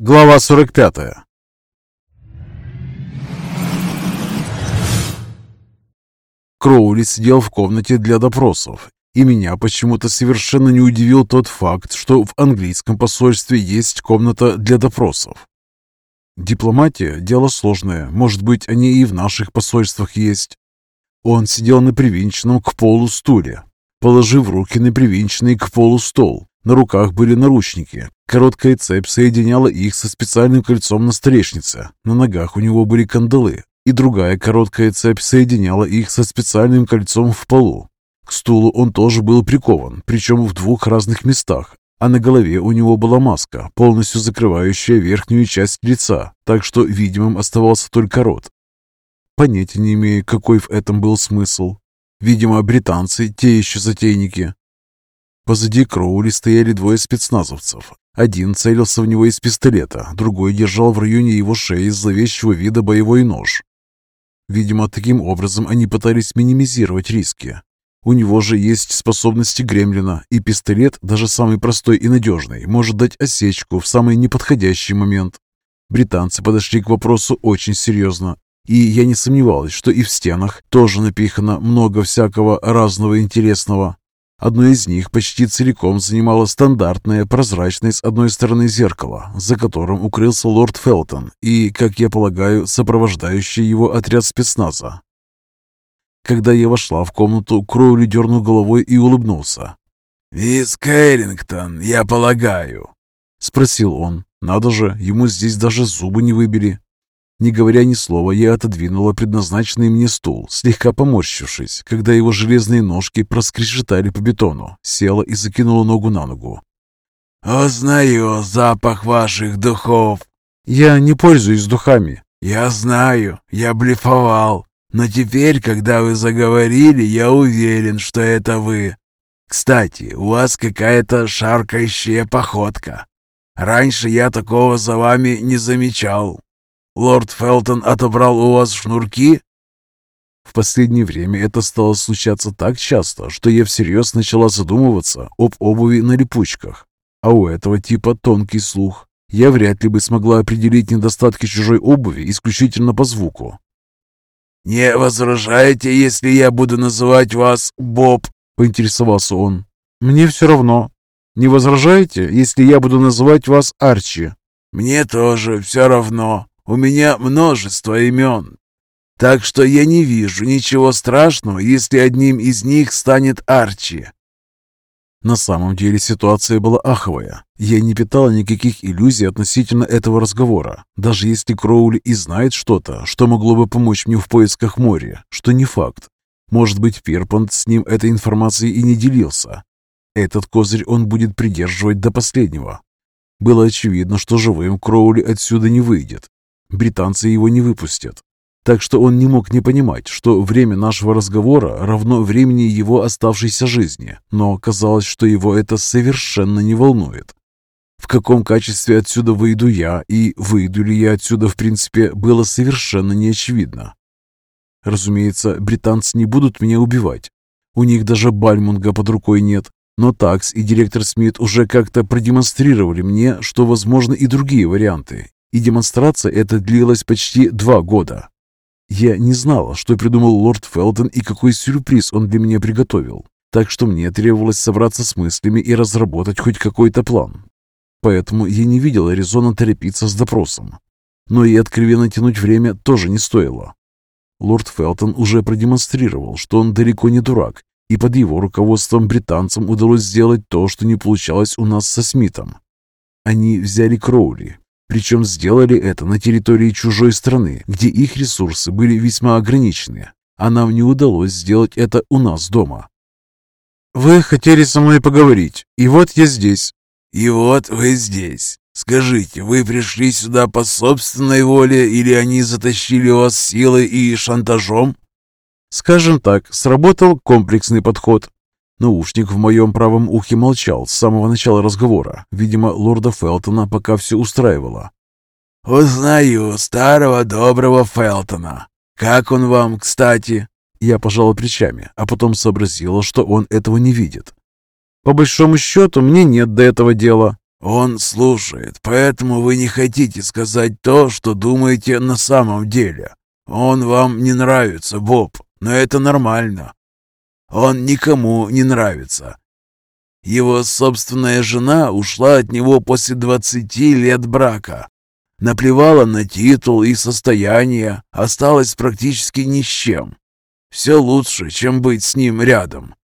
Глава 45 Кроули сидел в комнате для допросов, и меня почему-то совершенно не удивил тот факт, что в английском посольстве есть комната для допросов. Дипломатия – дело сложное, может быть, они и в наших посольствах есть. Он сидел на привинченном к полу стуле, положив руки на привинченный к полу стол. На руках были наручники. Короткая цепь соединяла их со специальным кольцом на столешнице. На ногах у него были кандалы, и другая короткая цепь соединяла их со специальным кольцом в полу. К стулу он тоже был прикован, причем в двух разных местах, а на голове у него была маска, полностью закрывающая верхнюю часть лица, так что видимым оставался только рот. Понятия не имею, какой в этом был смысл. Видимо, британцы те еще затейники. Позади Кроули стояли двое спецназовцев. Один целился в него из пистолета, другой держал в районе его шеи зловещего вида боевой нож. Видимо, таким образом они пытались минимизировать риски. У него же есть способности гремлина, и пистолет, даже самый простой и надежный, может дать осечку в самый неподходящий момент. Британцы подошли к вопросу очень серьезно, и я не сомневалась, что и в стенах тоже напихано много всякого разного интересного. Одно из них почти целиком занимало стандартное прозрачное с одной стороны зеркало, за которым укрылся лорд Фелтон и, как я полагаю, сопровождающий его отряд спецназа. Когда я вошла в комнату, Кроули дернул головой и улыбнулся. «Мисс Кэррингтон, я полагаю?» — спросил он. «Надо же, ему здесь даже зубы не выбили». Не говоря ни слова, я отодвинула предназначенный мне стул, слегка поморщившись, когда его железные ножки проскрежетали по бетону, села и закинула ногу на ногу. «Узнаю запах ваших духов». «Я не пользуюсь духами». «Я знаю, я блефовал. Но теперь, когда вы заговорили, я уверен, что это вы. Кстати, у вас какая-то шаркающая походка. Раньше я такого за вами не замечал. Лорд Фелтон отобрал у вас шнурки?» В последнее время это стало случаться так часто, что я всерьез начала задумываться об обуви на липучках. А у этого типа тонкий слух. Я вряд ли бы смогла определить недостатки чужой обуви исключительно по звуку. «Не возражаете, если я буду называть вас Боб?» — поинтересовался он. «Мне все равно. Не возражаете, если я буду называть вас Арчи?» «Мне тоже все равно. У меня множество имен. Так что я не вижу ничего страшного, если одним из них станет Арчи. На самом деле ситуация была аховая. Я не питала никаких иллюзий относительно этого разговора. Даже если Кроули и знает что-то, что могло бы помочь мне в поисках моря, что не факт. Может быть, Перпант с ним этой информацией и не делился. Этот козырь он будет придерживать до последнего. Было очевидно, что живым Кроули отсюда не выйдет. Британцы его не выпустят. Так что он не мог не понимать, что время нашего разговора равно времени его оставшейся жизни, но казалось, что его это совершенно не волнует. В каком качестве отсюда выйду я и выйду ли я отсюда в принципе, было совершенно неочевидно. Разумеется, британцы не будут меня убивать. У них даже Бальмунга под рукой нет, но Такс и директор Смит уже как-то продемонстрировали мне, что возможны и другие варианты, и демонстрация эта длилась почти два года. Я не знала, что придумал лорд Фелтон и какой сюрприз он для меня приготовил, так что мне требовалось собраться с мыслями и разработать хоть какой-то план. Поэтому я не видела резона торопиться с допросом. Но и откровенно тянуть время тоже не стоило. Лорд Фелтон уже продемонстрировал, что он далеко не дурак, и под его руководством британцам удалось сделать то, что не получалось у нас со Смитом. Они взяли Кроули, причем сделали это на территории чужой страны, где их ресурсы были весьма ограничены, а нам не удалось сделать это у нас дома. «Вы хотели со мной поговорить, и вот я здесь». «И вот вы здесь. Скажите, вы пришли сюда по собственной воле или они затащили вас силой и шантажом?» «Скажем так, сработал комплексный подход. Наушник в моем правом ухе молчал с самого начала разговора. Видимо, лорда Фелтона пока все устраивало. «Узнаю старого доброго Фелтона. Как он вам, кстати?» Я пожала плечами, а потом сообразила, что он этого не видит. «По большому счету, мне нет до этого дела. Он слушает, поэтому вы не хотите сказать то, что думаете на самом деле. Он вам не нравится, Боб, но это нормально. Он никому не нравится. Его собственная жена ушла от него после 20 лет брака. Наплевала на титул и состояние, осталась практически ни с чем. Все лучше, чем быть с ним рядом.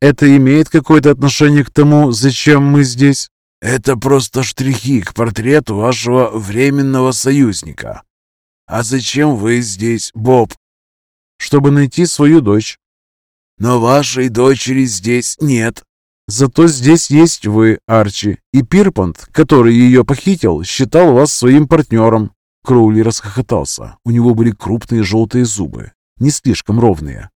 Это имеет какое-то отношение к тому, зачем мы здесь? Это просто штрихи к портрету вашего временного союзника. А зачем вы здесь, Боб? Чтобы найти свою дочь. Но вашей дочери здесь нет. Зато здесь есть вы, Арчи, и Пирпант, который ее похитил, считал вас своим партнером. Кроули расхохотался. У него были крупные желтые зубы, не слишком ровные.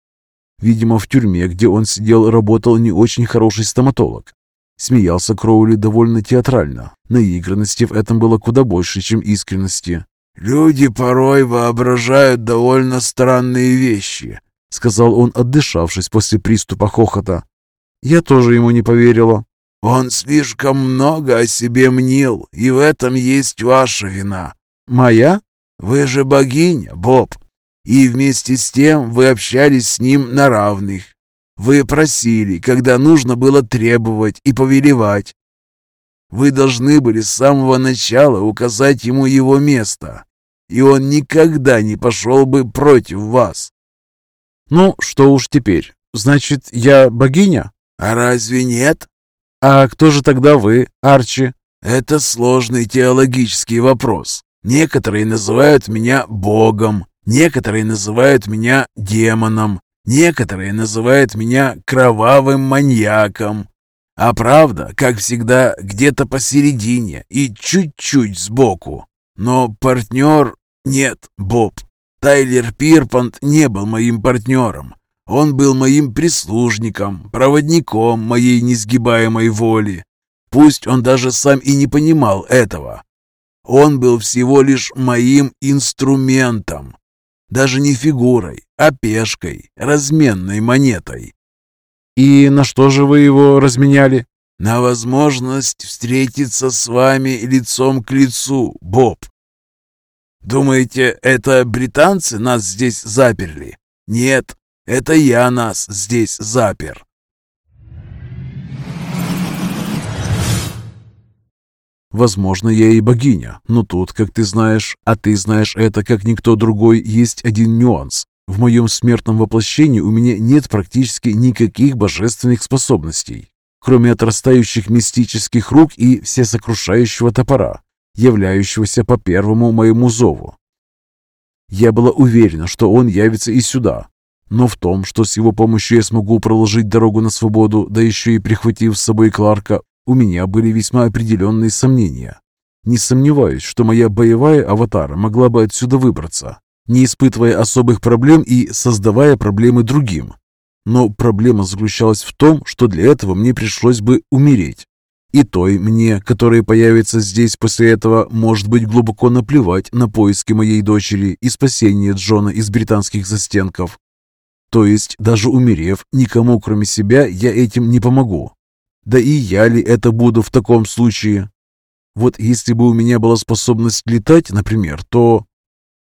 Видимо, в тюрьме, где он сидел, работал не очень хороший стоматолог. Смеялся Кроули довольно театрально. Наигранности в этом было куда больше, чем искренности. «Люди порой воображают довольно странные вещи», — сказал он, отдышавшись после приступа хохота. Я тоже ему не поверила. «Он слишком много о себе мнил, и в этом есть ваша вина». «Моя?» «Вы же богиня, Боб, и вместе с тем вы общались с ним на равных. Вы просили, когда нужно было требовать и повелевать. Вы должны были с самого начала указать ему его место, и он никогда не пошел бы против вас. Ну, что уж теперь. Значит, я богиня? А разве нет? А кто же тогда вы, Арчи? Это сложный теологический вопрос. Некоторые называют меня богом, некоторые называют меня демоном, Некоторые называют меня кровавым маньяком. А правда, как всегда, где-то посередине и чуть-чуть сбоку. Но партнер... Нет, Боб. Тайлер Пирпант не был моим партнером. Он был моим прислужником, проводником моей несгибаемой воли. Пусть он даже сам и не понимал этого. Он был всего лишь моим инструментом. Даже не фигурой, а пешкой, разменной монетой. И на что же вы его разменяли? На возможность встретиться с вами лицом к лицу, Боб. Думаете, это британцы нас здесь заперли? Нет, это я нас здесь запер. Возможно, я и богиня, но тут, как ты знаешь, а ты знаешь это, как никто другой, есть один нюанс. В моем смертном воплощении у меня нет практически никаких божественных способностей, кроме отрастающих мистических рук и всесокрушающего топора, являющегося по первому моему зову. Я была уверена, что он явится и сюда, но в том, что с его помощью я смогу проложить дорогу на свободу, да еще и прихватив с собой Кларка, у меня были весьма определенные сомнения. Не сомневаюсь, что моя боевая аватара могла бы отсюда выбраться, не испытывая особых проблем и создавая проблемы другим. Но проблема заключалась в том, что для этого мне пришлось бы умереть. И той мне, которая появится здесь после этого, может быть глубоко наплевать на поиски моей дочери и спасение Джона из британских застенков. То есть, даже умерев, никому кроме себя я этим не помогу. Да и я ли это буду в таком случае? Вот если бы у меня была способность летать, например, то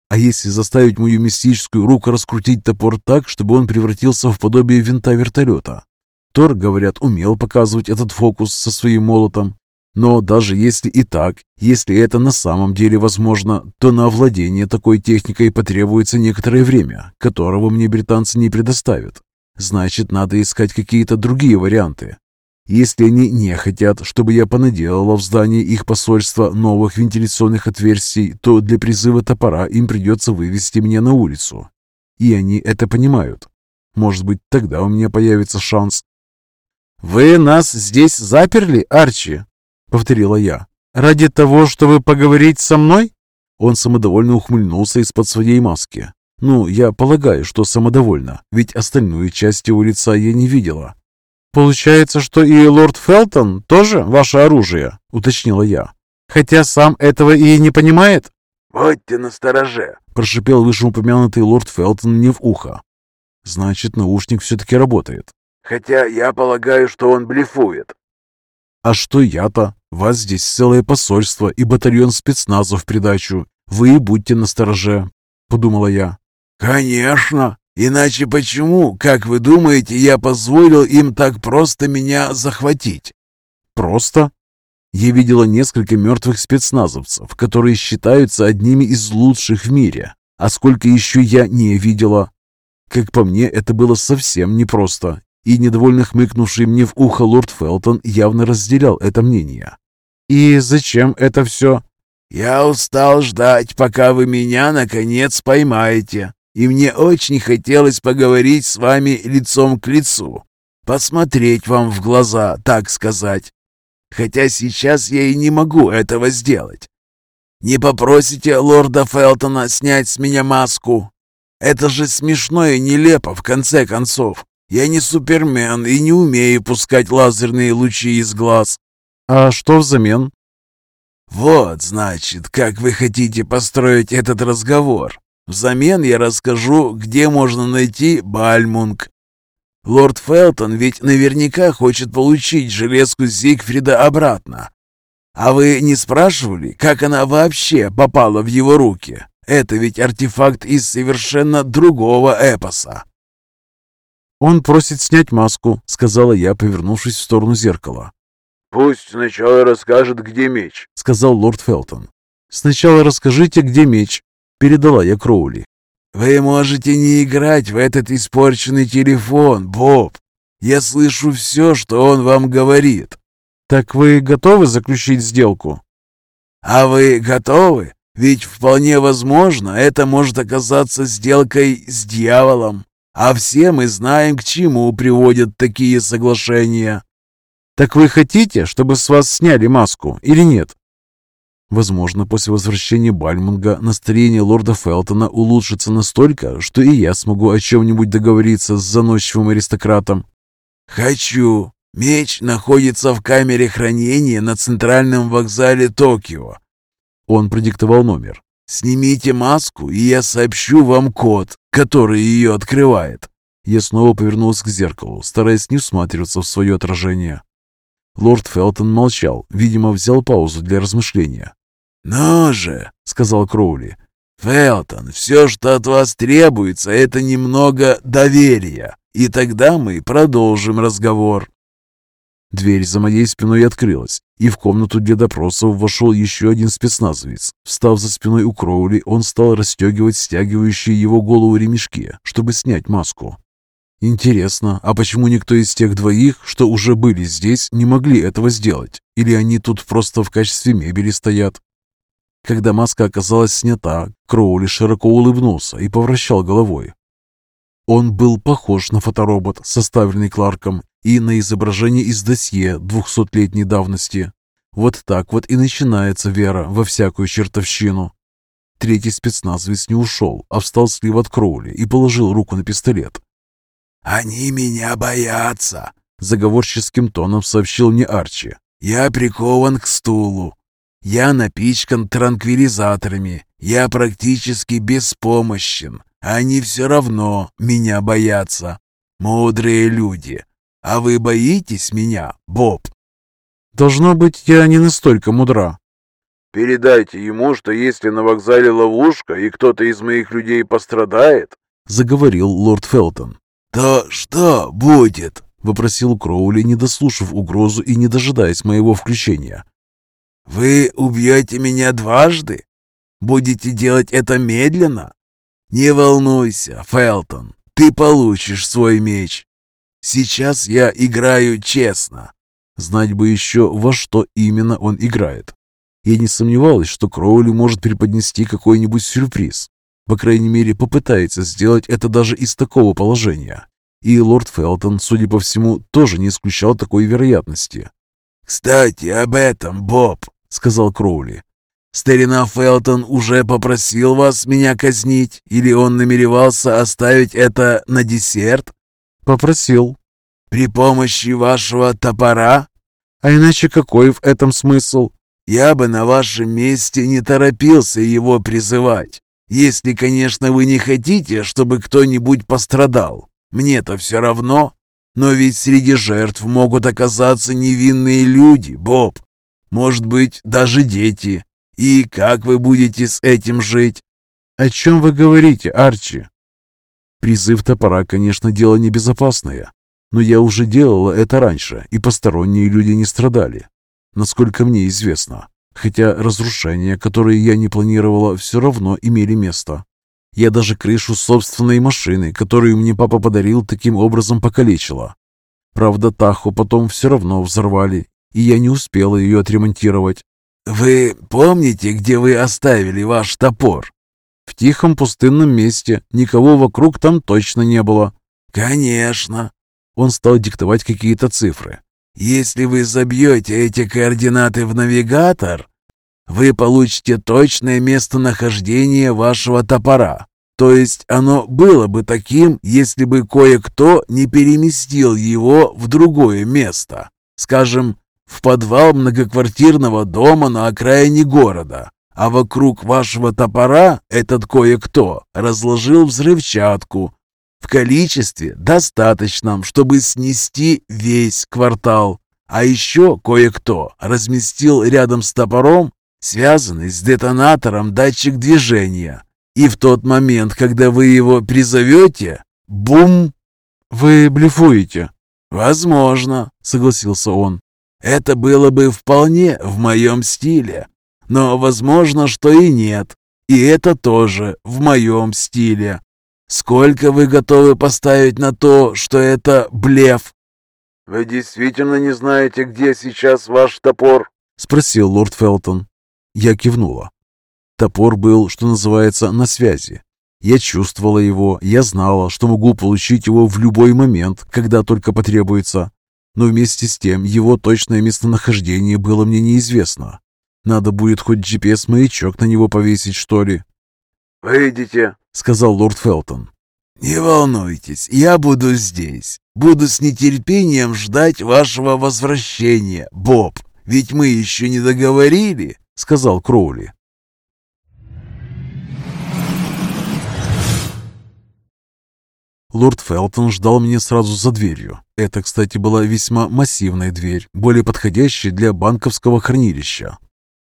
а если заставить мою мистическую руку раскрутить топор так, чтобы он превратился в подобие винта вертолета? Тор, говорят, умел показывать этот фокус со своим молотом. Но даже если и так, если это на самом деле возможно, то на овладение такой техникой потребуется некоторое время, которого мне британцы не предоставят. Значит, надо искать какие-то другие варианты. Если они не хотят, чтобы я понаделала в здании их посольства новых вентиляционных отверстий, то для призыва топора им придется вывести меня на улицу. И они это понимают. Может быть, тогда у меня появится шанс. «Вы нас здесь заперли, Арчи?» — повторила я. «Ради того, чтобы поговорить со мной?» Он самодовольно ухмыльнулся из-под своей маски. «Ну, я полагаю, что самодовольно, ведь остальную часть его лица я не видела. «Получается, что и лорд Фелтон тоже ваше оружие?» — уточнила я. «Хотя сам этого и не понимает?» «Будьте настороже!» — прошипел вышеупомянутый лорд Фелтон мне в ухо. «Значит, наушник все-таки работает». «Хотя я полагаю, что он блефует». А что я-то? Вас здесь целое посольство и батальон спецназа в придачу. Вы и будьте настороже, подумала я. Конечно. Иначе почему, как вы думаете, я позволил им так просто меня захватить? Просто? Я видела несколько мертвых спецназовцев, которые считаются одними из лучших в мире. А сколько еще я не видела? Как по мне, это было совсем непросто, и недовольно хмыкнувший мне в ухо лорд Фелтон явно разделял это мнение. «И зачем это все?» «Я устал ждать, пока вы меня, наконец, поймаете, и мне очень хотелось поговорить с вами лицом к лицу, посмотреть вам в глаза, так сказать. Хотя сейчас я и не могу этого сделать. Не попросите лорда Фелтона снять с меня маску? Это же смешно и нелепо, в конце концов. Я не супермен и не умею пускать лазерные лучи из глаз. А что взамен? Вот, значит, как вы хотите построить этот разговор. Взамен я расскажу, где можно найти Бальмунг. Лорд Фелтон ведь наверняка хочет получить железку Зигфрида обратно. А вы не спрашивали, как она вообще попала в его руки? Это ведь артефакт из совершенно другого эпоса. «Он просит снять маску», — сказала я, повернувшись в сторону зеркала. «Пусть сначала расскажет, где меч», — сказал лорд Фелтон. «Сначала расскажите, где меч», — передала я Кроули. «Вы можете не играть в этот испорченный телефон, Боб. Я слышу все, что он вам говорит». «Так вы готовы заключить сделку?» «А вы готовы? Ведь вполне возможно, это может оказаться сделкой с дьяволом. А все мы знаем, к чему приводят такие соглашения». «Так вы хотите, чтобы с вас сняли маску или нет?» Возможно, после возвращения Бальмунга настроение лорда Фелтона улучшится настолько, что и я смогу о чем-нибудь договориться с заносчивым аристократом. «Хочу. Меч находится в камере хранения на центральном вокзале Токио». Он продиктовал номер. «Снимите маску, и я сообщу вам код, который ее открывает». Я снова повернулся к зеркалу, стараясь не всматриваться в свое отражение. Лорд Фелтон молчал, видимо, взял паузу для размышления. «Ну же», — сказал Кроули, — «Фелтон, все, что от вас требуется, это немного доверия, и тогда мы продолжим разговор». Дверь за моей спиной открылась, и в комнату для допросов вошел еще один спецназовец. Встав за спиной у Кроули, он стал расстегивать стягивающие его голову ремешки, чтобы снять маску. Интересно, а почему никто из тех двоих, что уже были здесь, не могли этого сделать? Или они тут просто в качестве мебели стоят? Когда маска оказалась снята, Кроули широко улыбнулся и повращал головой. Он был похож на фоторобот, составленный Кларком, и на изображение из досье двухсотлетней давности. Вот так вот и начинается вера во всякую чертовщину. Третий спецназовец не ушел, а встал слева от Кроули и положил руку на пистолет. «Они меня боятся», — заговорческим тоном сообщил мне Арчи. «Я прикован к стулу. Я напичкан транквилизаторами. Я практически беспомощен. Они все равно меня боятся. Мудрые люди. А вы боитесь меня, Боб? Должно быть, я не настолько мудра. Передайте ему, что если на вокзале ловушка и кто-то из моих людей пострадает, заговорил лорд Фелтон. То что будет? вопросил Кроули, не дослушав угрозу и не дожидаясь моего включения. «Вы убьете меня дважды? Будете делать это медленно? Не волнуйся, Фелтон, ты получишь свой меч. Сейчас я играю честно». Знать бы еще, во что именно он играет. Я не сомневалась, что Кроули может преподнести какой-нибудь сюрприз. По крайней мере, попытается сделать это даже из такого положения. И лорд Фелтон, судя по всему, тоже не исключал такой вероятности. «Кстати, об этом, Боб», — сказал Кроули. «Старина Фелтон уже попросил вас меня казнить, или он намеревался оставить это на десерт?» «Попросил». «При помощи вашего топора?» «А иначе какой в этом смысл?» «Я бы на вашем месте не торопился его призывать, если, конечно, вы не хотите, чтобы кто-нибудь пострадал. Мне-то все равно». Но ведь среди жертв могут оказаться невинные люди, Боб. Может быть, даже дети. И как вы будете с этим жить? О чем вы говорите, Арчи? Призыв топора, конечно, дело небезопасное, но я уже делала это раньше, и посторонние люди не страдали, насколько мне известно. Хотя разрушения, которые я не планировала, все равно имели место. Я даже крышу собственной машины, которую мне папа подарил, таким образом покалечила. Правда, Таху потом все равно взорвали, и я не успела ее отремонтировать. «Вы помните, где вы оставили ваш топор?» «В тихом пустынном месте. Никого вокруг там точно не было». «Конечно». Он стал диктовать какие-то цифры. «Если вы забьете эти координаты в навигатор, вы получите точное местонахождение вашего топора. То есть оно было бы таким, если бы кое-кто не переместил его в другое место. Скажем, в подвал многоквартирного дома на окраине города. А вокруг вашего топора этот кое-кто разложил взрывчатку в количестве достаточном, чтобы снести весь квартал. А еще кое-кто разместил рядом с топором связанный с детонатором датчик движения. И в тот момент, когда вы его призовете, бум! Вы блефуете. Возможно, согласился он. Это было бы вполне в моем стиле. Но возможно, что и нет. И это тоже в моем стиле. Сколько вы готовы поставить на то, что это блеф? «Вы действительно не знаете, где сейчас ваш топор?» — спросил лорд Фелтон. Я кивнула. Топор был, что называется, на связи. Я чувствовала его, я знала, что могу получить его в любой момент, когда только потребуется. Но вместе с тем его точное местонахождение было мне неизвестно. Надо будет хоть GPS-маячок на него повесить, что ли. «Выйдите», — сказал лорд Фелтон. «Не волнуйтесь, я буду здесь. Буду с нетерпением ждать вашего возвращения, Боб. Ведь мы еще не договорили» сказал Кроули. Лорд Фелтон ждал меня сразу за дверью. Это, кстати, была весьма массивная дверь, более подходящая для банковского хранилища,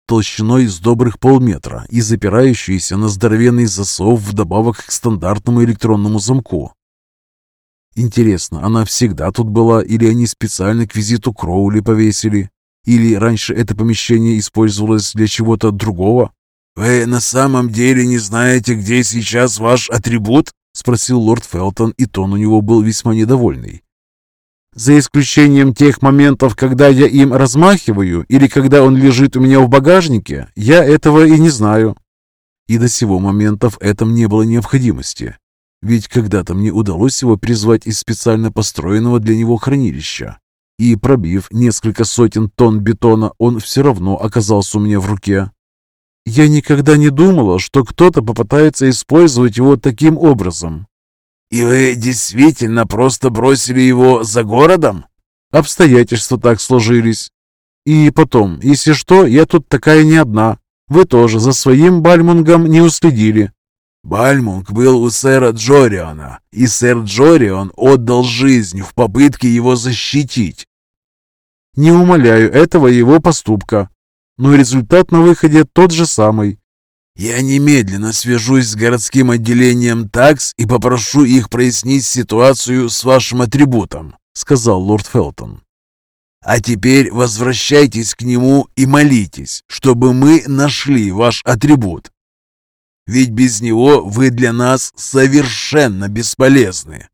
толщиной с добрых полметра и запирающаяся на здоровенный засов вдобавок к стандартному электронному замку. Интересно, она всегда тут была или они специально к визиту Кроули повесили? Или раньше это помещение использовалось для чего-то другого? «Вы на самом деле не знаете, где сейчас ваш атрибут?» — спросил лорд Фелтон, и тон у него был весьма недовольный. «За исключением тех моментов, когда я им размахиваю, или когда он лежит у меня в багажнике, я этого и не знаю». И до сего момента в этом не было необходимости. Ведь когда-то мне удалось его призвать из специально построенного для него хранилища и, пробив несколько сотен тонн бетона, он все равно оказался у меня в руке. Я никогда не думала, что кто-то попытается использовать его таким образом. «И вы действительно просто бросили его за городом?» «Обстоятельства так сложились. И потом, если что, я тут такая не одна. Вы тоже за своим Бальмунгом не уследили». Бальмунг был у сэра Джориона, и сэр Джорион отдал жизнь в попытке его защитить. Не умоляю этого его поступка, но результат на выходе тот же самый. Я немедленно свяжусь с городским отделением ТАКС и попрошу их прояснить ситуацию с вашим атрибутом, сказал лорд Фелтон. А теперь возвращайтесь к нему и молитесь, чтобы мы нашли ваш атрибут. Ведь без него вы для нас совершенно бесполезны.